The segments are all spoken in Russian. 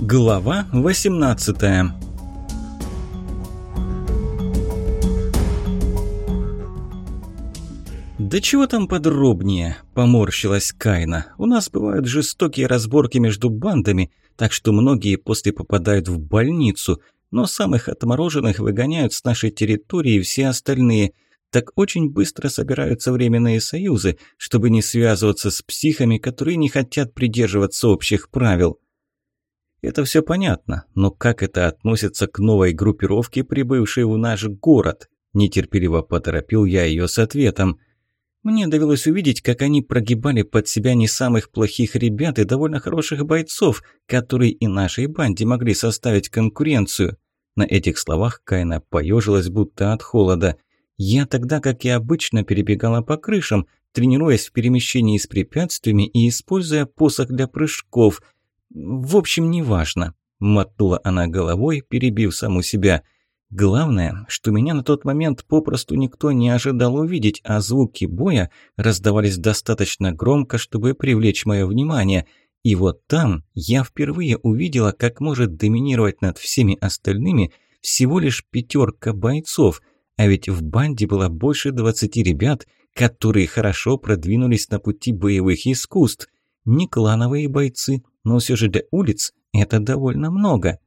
Глава 18 «Да чего там подробнее?» – поморщилась Кайна. «У нас бывают жестокие разборки между бандами, так что многие после попадают в больницу, но самых отмороженных выгоняют с нашей территории все остальные. Так очень быстро собираются временные союзы, чтобы не связываться с психами, которые не хотят придерживаться общих правил». Это все понятно, но как это относится к новой группировке, прибывшей в наш город? Нетерпеливо поторопил я ее с ответом. Мне довелось увидеть, как они прогибали под себя не самых плохих ребят и довольно хороших бойцов, которые и нашей банде могли составить конкуренцию. На этих словах Кайна поежилась будто от холода. Я тогда, как и обычно, перебегала по крышам, тренируясь в перемещении с препятствиями и используя посох для прыжков – в общем, неважно. Мотнула она головой, перебив саму себя. Главное, что меня на тот момент попросту никто не ожидал увидеть, а звуки боя раздавались достаточно громко, чтобы привлечь мое внимание. И вот там я впервые увидела, как может доминировать над всеми остальными всего лишь пятерка бойцов, а ведь в банде было больше двадцати ребят, которые хорошо продвинулись на пути боевых искусств. Не клановые бойцы, но все же для улиц это довольно много.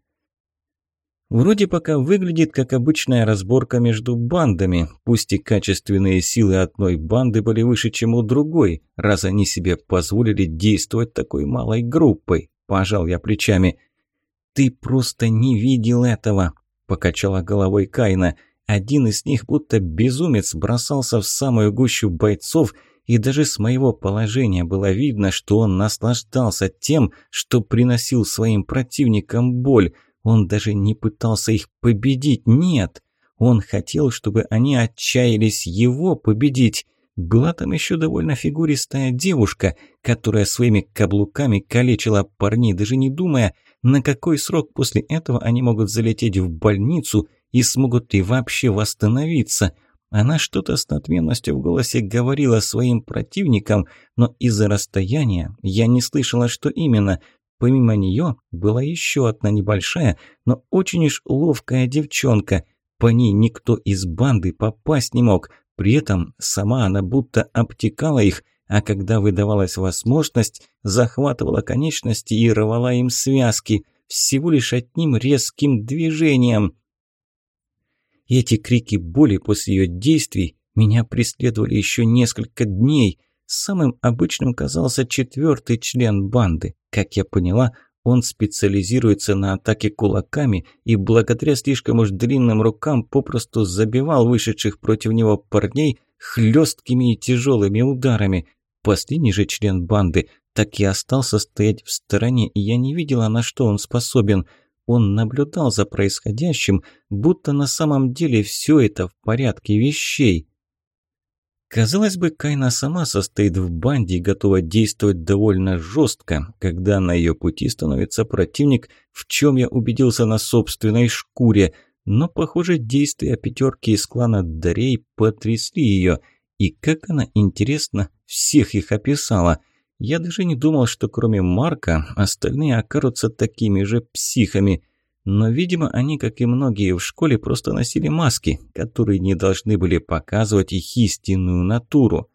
Вроде пока выглядит как обычная разборка между бандами, пусть и качественные силы одной банды были выше, чем у другой, раз они себе позволили действовать такой малой группой, пожал я плечами. «Ты просто не видел этого», – покачала головой Кайна. Один из них, будто безумец, бросался в самую гущу бойцов – и даже с моего положения было видно, что он наслаждался тем, что приносил своим противникам боль. Он даже не пытался их победить, нет. Он хотел, чтобы они отчаялись его победить. Была там еще довольно фигуристая девушка, которая своими каблуками калечила парней, даже не думая, на какой срок после этого они могут залететь в больницу и смогут ли вообще восстановиться – она что-то с надменностью в голосе говорила своим противникам, но из-за расстояния я не слышала, что именно. Помимо нее была еще одна небольшая, но очень уж ловкая девчонка. По ней никто из банды попасть не мог. При этом сама она будто обтекала их, а когда выдавалась возможность, захватывала конечности и рвала им связки, всего лишь одним резким движением – и эти крики боли после ее действий меня преследовали еще несколько дней. Самым обычным казался четвертый член банды. Как я поняла, он специализируется на атаке кулаками и благодаря слишком уж длинным рукам попросту забивал вышедших против него парней хлесткими и тяжелыми ударами. Последний же член банды так и остался стоять в стороне, и я не видела, на что он способен – он наблюдал за происходящим, будто на самом деле все это в порядке вещей. Казалось бы, Кайна сама состоит в банде и готова действовать довольно жестко, когда на ее пути становится противник, в чем я убедился на собственной шкуре. Но, похоже, действия пятерки из клана Дарей потрясли ее. И как она, интересно, всех их описала – я даже не думал, что кроме Марка остальные окажутся такими же психами. Но, видимо, они, как и многие в школе, просто носили маски, которые не должны были показывать их истинную натуру.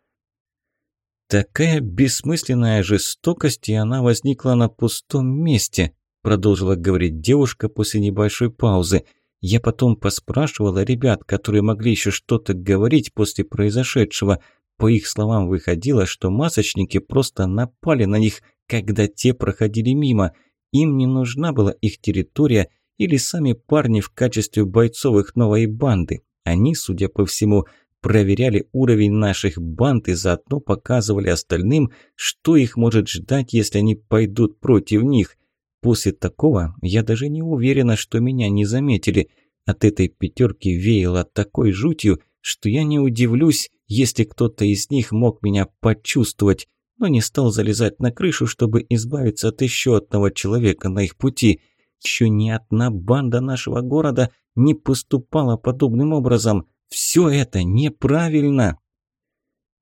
«Такая бессмысленная жестокость, и она возникла на пустом месте», продолжила говорить девушка после небольшой паузы. «Я потом поспрашивала ребят, которые могли еще что-то говорить после произошедшего, по их словам, выходило, что масочники просто напали на них, когда те проходили мимо. Им не нужна была их территория или сами парни в качестве бойцов их новой банды. Они, судя по всему, проверяли уровень наших банд и заодно показывали остальным, что их может ждать, если они пойдут против них. После такого я даже не уверена, что меня не заметили. От этой пятерки веяло такой жутью, что я не удивлюсь, если кто-то из них мог меня почувствовать, но не стал залезать на крышу, чтобы избавиться от еще одного человека на их пути. Еще ни одна банда нашего города не поступала подобным образом. Все это неправильно.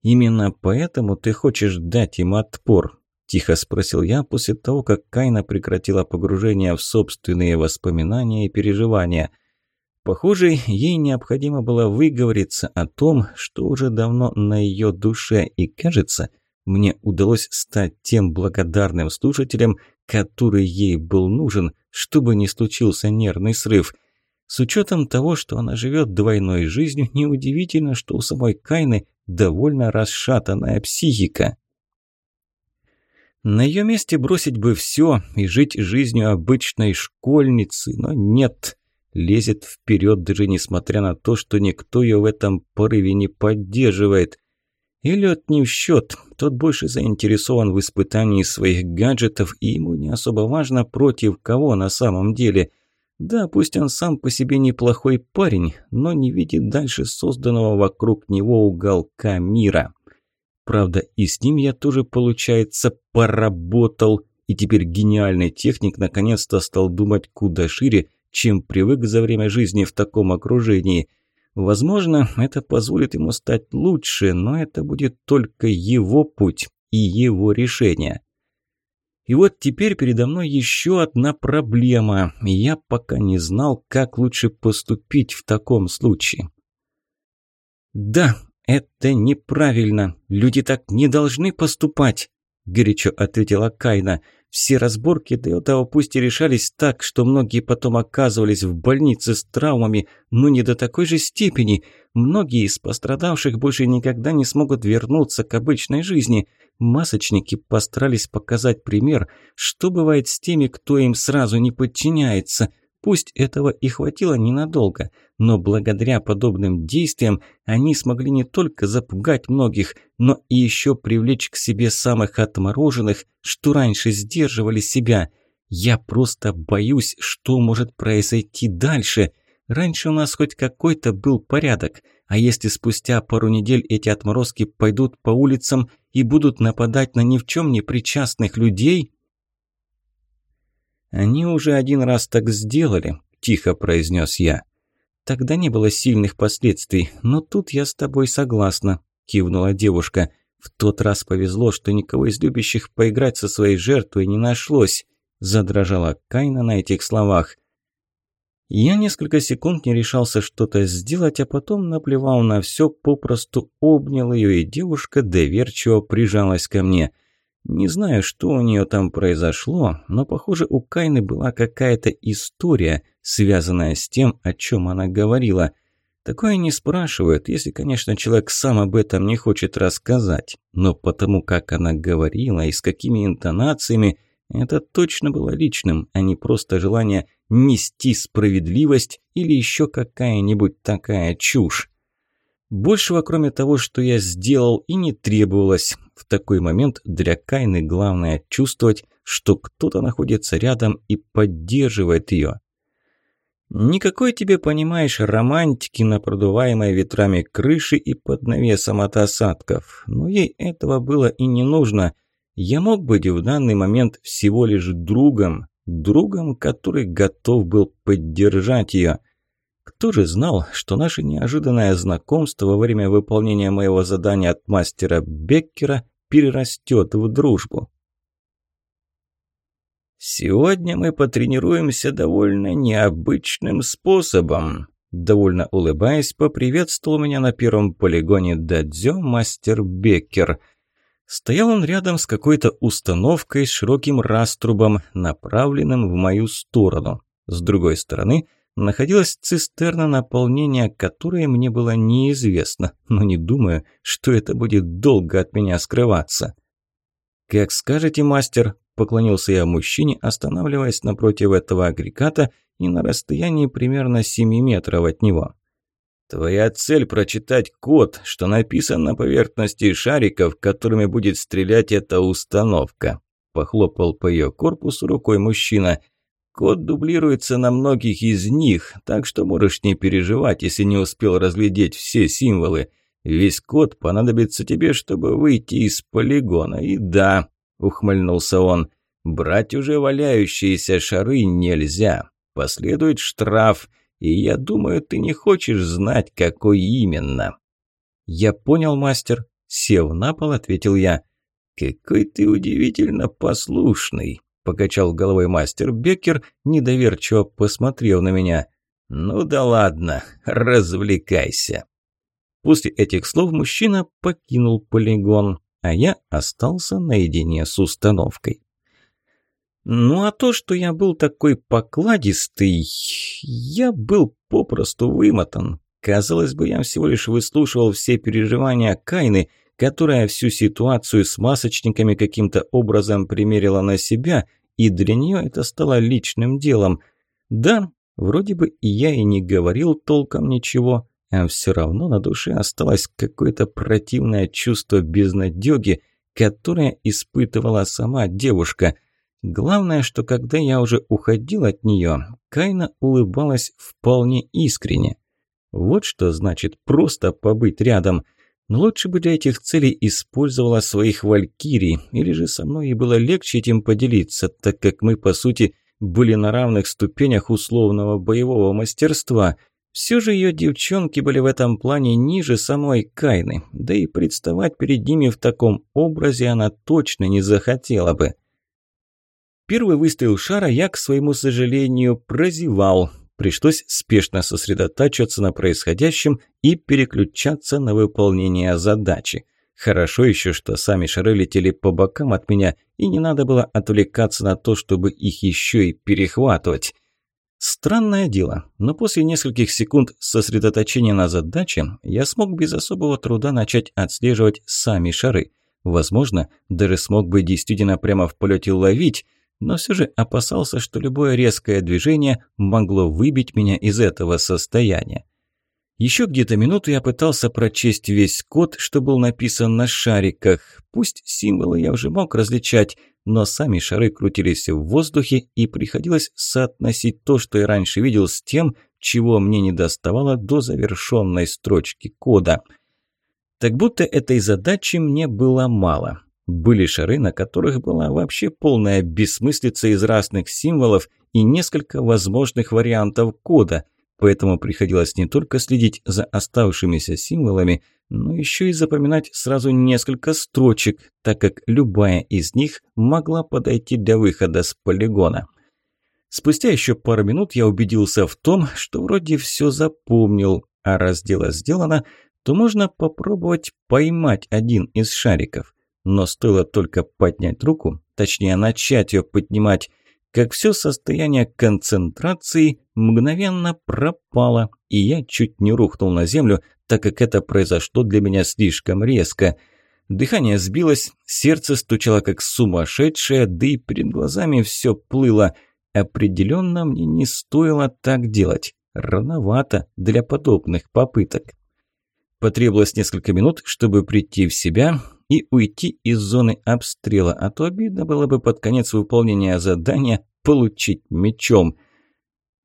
Именно поэтому ты хочешь дать им отпор. Тихо спросил я после того, как Кайна прекратила погружение в собственные воспоминания и переживания. Похоже, ей необходимо было выговориться о том, что уже давно на ее душе, и, кажется, мне удалось стать тем благодарным слушателем, который ей был нужен, чтобы не случился нервный срыв. С учетом того, что она живет двойной жизнью, неудивительно, что у самой Кайны довольно расшатанная психика. На ее месте бросить бы все и жить жизнью обычной школьницы, но нет. Лезет вперед, даже несмотря на то, что никто ее в этом порыве не поддерживает. Эллиот не в счет, тот больше заинтересован в испытании своих гаджетов, и ему не особо важно, против кого на самом деле. Да, пусть он сам по себе неплохой парень, но не видит дальше созданного вокруг него уголка мира. Правда, и с ним я тоже, получается, поработал, и теперь гениальный техник наконец-то стал думать куда шире, чем привык за время жизни в таком окружении. Возможно, это позволит ему стать лучше, но это будет только его путь и его решение. И вот теперь передо мной еще одна проблема, я пока не знал, как лучше поступить в таком случае. «Да, «Это неправильно. Люди так не должны поступать», – горячо ответила Кайна. «Все разборки до этого пусть и решались так, что многие потом оказывались в больнице с травмами, но не до такой же степени. Многие из пострадавших больше никогда не смогут вернуться к обычной жизни. Масочники постарались показать пример, что бывает с теми, кто им сразу не подчиняется». Пусть этого и хватило ненадолго, но благодаря подобным действиям они смогли не только запугать многих, но и еще привлечь к себе самых отмороженных, что раньше сдерживали себя. Я просто боюсь, что может произойти дальше. Раньше у нас хоть какой-то был порядок, а если спустя пару недель эти отморозки пойдут по улицам и будут нападать на ни в чем не причастных людей... «Они уже один раз так сделали», – тихо произнес я. «Тогда не было сильных последствий, но тут я с тобой согласна», – кивнула девушка. «В тот раз повезло, что никого из любящих поиграть со своей жертвой не нашлось», – задрожала Кайна на этих словах. Я несколько секунд не решался что-то сделать, а потом наплевал на все, попросту обнял ее, и девушка доверчиво прижалась ко мне – не знаю, что у нее там произошло, но, похоже, у Кайны была какая-то история, связанная с тем, о чем она говорила. Такое не спрашивают, если, конечно, человек сам об этом не хочет рассказать. Но потому, как она говорила и с какими интонациями, это точно было личным, а не просто желание нести справедливость или еще какая-нибудь такая чушь. Большего, кроме того, что я сделал, и не требовалось. В такой момент для Кайны главное чувствовать, что кто-то находится рядом и поддерживает ее. Никакой тебе, понимаешь, романтики на продуваемой ветрами крыши и под навесом от осадков. Но ей этого было и не нужно. Я мог быть в данный момент всего лишь другом, другом, который готов был поддержать ее – кто же знал, что наше неожиданное знакомство во время выполнения моего задания от мастера Беккера перерастет в дружбу? «Сегодня мы потренируемся довольно необычным способом», довольно улыбаясь, поприветствовал меня на первом полигоне Дадзё мастер Беккер. Стоял он рядом с какой-то установкой с широким раструбом, направленным в мою сторону. С другой стороны – находилась цистерна, наполнения которой мне было неизвестно, но не думаю, что это будет долго от меня скрываться. «Как скажете, мастер», – поклонился я мужчине, останавливаясь напротив этого агрегата и на расстоянии примерно 7 метров от него. «Твоя цель – прочитать код, что написан на поверхности шариков, которыми будет стрелять эта установка», – похлопал по ее корпусу рукой мужчина – Код дублируется на многих из них, так что можешь не переживать, если не успел разглядеть все символы. Весь код понадобится тебе, чтобы выйти из полигона. И да, ухмыльнулся он, брать уже валяющиеся шары нельзя. Последует штраф, и я думаю, ты не хочешь знать, какой именно. Я понял, мастер. Сев на пол, ответил я. «Какой ты удивительно послушный», – покачал головой мастер Беккер, недоверчиво посмотрев на меня. «Ну да ладно, развлекайся». После этих слов мужчина покинул полигон, а я остался наедине с установкой. Ну а то, что я был такой покладистый, я был попросту вымотан. Казалось бы, я всего лишь выслушивал все переживания Кайны, которая всю ситуацию с масочниками каким-то образом примерила на себя, и для нее это стало личным делом. Да, вроде бы я и не говорил толком ничего, а все равно на душе осталось какое-то противное чувство безнадеги, которое испытывала сама девушка. Главное, что когда я уже уходил от нее, Кайна улыбалась вполне искренне. Вот что значит просто побыть рядом. Но лучше бы для этих целей использовала своих валькирий, или же со мной и было легче этим поделиться, так как мы, по сути, были на равных ступенях условного боевого мастерства – все же ее девчонки были в этом плане ниже самой Кайны, да и представать перед ними в таком образе она точно не захотела бы. Первый выстрел шара я, к своему сожалению, прозевал. Пришлось спешно сосредотачиваться на происходящем и переключаться на выполнение задачи. Хорошо еще, что сами шары летели по бокам от меня, и не надо было отвлекаться на то, чтобы их еще и перехватывать. Странное дело, но после нескольких секунд сосредоточения на задаче я смог без особого труда начать отслеживать сами шары. Возможно, даже смог бы действительно прямо в полете ловить, но все же опасался, что любое резкое движение могло выбить меня из этого состояния. Еще где-то минуту я пытался прочесть весь код, что был написан на шариках. Пусть символы я уже мог различать, но сами шары крутились в воздухе, и приходилось соотносить то, что я раньше видел, с тем, чего мне не доставало до завершенной строчки кода. Так будто этой задачи мне было мало. Были шары, на которых была вообще полная бессмыслица из разных символов и несколько возможных вариантов кода – поэтому приходилось не только следить за оставшимися символами, но еще и запоминать сразу несколько строчек, так как любая из них могла подойти для выхода с полигона. Спустя еще пару минут я убедился в том, что вроде все запомнил, а раз дело сделано, то можно попробовать поймать один из шариков. Но стоило только поднять руку, точнее начать ее поднимать, как все состояние концентрации мгновенно пропало, и я чуть не рухнул на землю, так как это произошло для меня слишком резко. Дыхание сбилось, сердце стучало как сумасшедшее, да и перед глазами все плыло. Определенно мне не стоило так делать. Рановато для подобных попыток. Потребовалось несколько минут, чтобы прийти в себя и уйти из зоны обстрела, а то обидно было бы под конец выполнения задания получить мечом –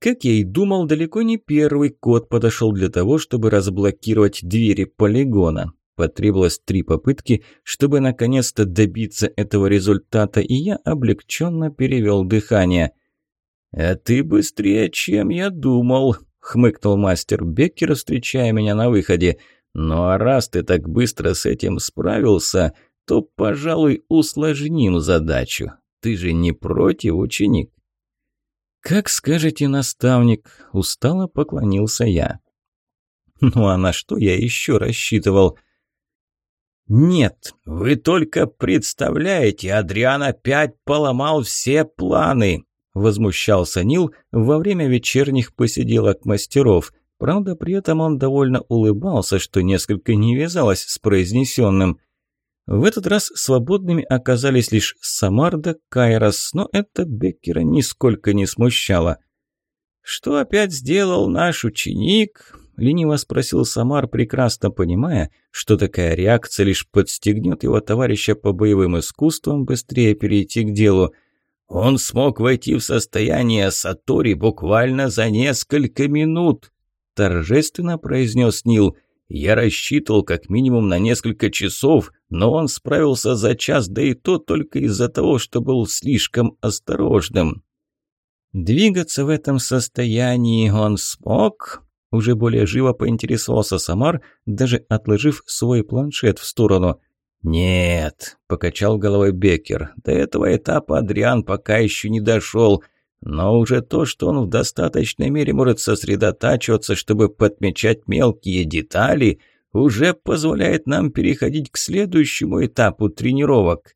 как я и думал, далеко не первый код подошел для того, чтобы разблокировать двери полигона. Потребовалось три попытки, чтобы наконец-то добиться этого результата, и я облегченно перевел дыхание. «А ты быстрее, чем я думал», — хмыкнул мастер Беккер, встречая меня на выходе. «Ну а раз ты так быстро с этим справился, то, пожалуй, усложним задачу. Ты же не против, ученик?» «Как скажете, наставник», – устало поклонился я. «Ну а на что я еще рассчитывал?» «Нет, вы только представляете, Адриан опять поломал все планы!» Возмущался Нил во время вечерних посиделок мастеров. Правда, при этом он довольно улыбался, что несколько не вязалось с произнесенным. В этот раз свободными оказались лишь Самарда, Кайрос, но это Беккера нисколько не смущало. «Что опять сделал наш ученик?» – лениво спросил Самар, прекрасно понимая, что такая реакция лишь подстегнет его товарища по боевым искусствам быстрее перейти к делу. «Он смог войти в состояние Сатори буквально за несколько минут», – торжественно произнес Нил – я рассчитывал как минимум на несколько часов, но он справился за час, да и то только из-за того, что был слишком осторожным. Двигаться в этом состоянии он смог? Уже более живо поинтересовался Самар, даже отложив свой планшет в сторону. «Нет», – покачал головой Беккер, – «до этого этапа Адриан пока еще не дошел, но уже то, что он в достаточной мере может сосредотачиваться, чтобы подмечать мелкие детали, уже позволяет нам переходить к следующему этапу тренировок».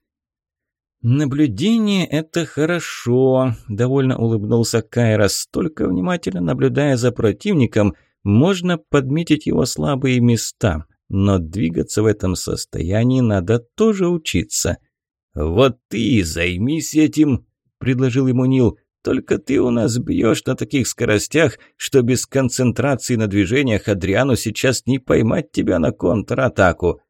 «Наблюдение – это хорошо», – довольно улыбнулся Кайрос. «Только внимательно наблюдая за противником, можно подметить его слабые места. Но двигаться в этом состоянии надо тоже учиться. «Вот ты и займись этим», – предложил ему Нил. «Только ты у нас бьешь на таких скоростях, что без концентрации на движениях Адриану сейчас не поймать тебя на контратаку».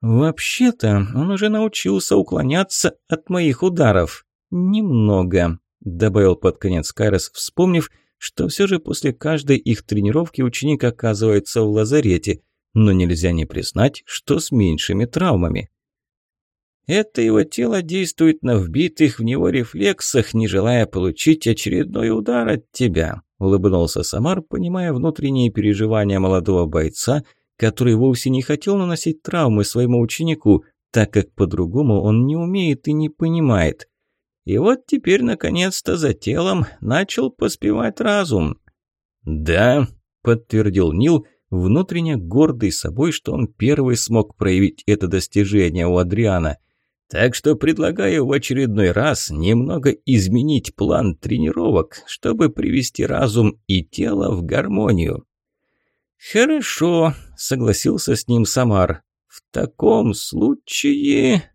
«Вообще-то он уже научился уклоняться от моих ударов. Немного», – добавил под конец Кайрос, вспомнив, что все же после каждой их тренировки ученик оказывается в лазарете – но нельзя не признать, что с меньшими травмами. Это его тело действует на вбитых в него рефлексах, не желая получить очередной удар от тебя», – улыбнулся Самар, понимая внутренние переживания молодого бойца, который вовсе не хотел наносить травмы своему ученику, так как по-другому он не умеет и не понимает. И вот теперь, наконец-то, за телом начал поспевать разум. «Да», – подтвердил Нил, внутренне гордый собой, что он первый смог проявить это достижение у Адриана. Так что предлагаю в очередной раз немного изменить план тренировок, чтобы привести разум и тело в гармонию. «Хорошо», — согласился с ним Самар. «В таком случае...»